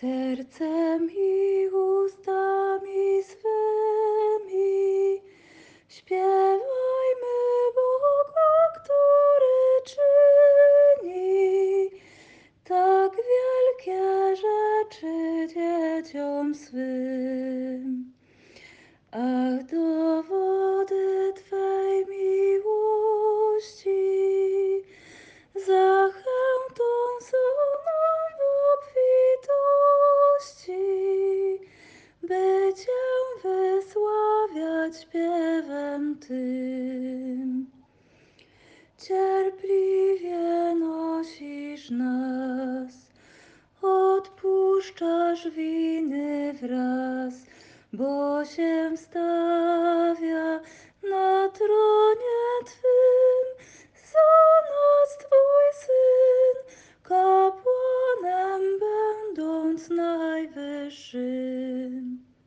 Sercem i ustami swymi śpiewajmy Boga, który czyni tak wielkie rzeczy dzieciom swym. Ach, śpiewem tym. Cierpliwie nosisz nas, odpuszczasz winy wraz, bo się stawia na tronie Twym za nas Twój Syn, kapłanem będąc najwyższym.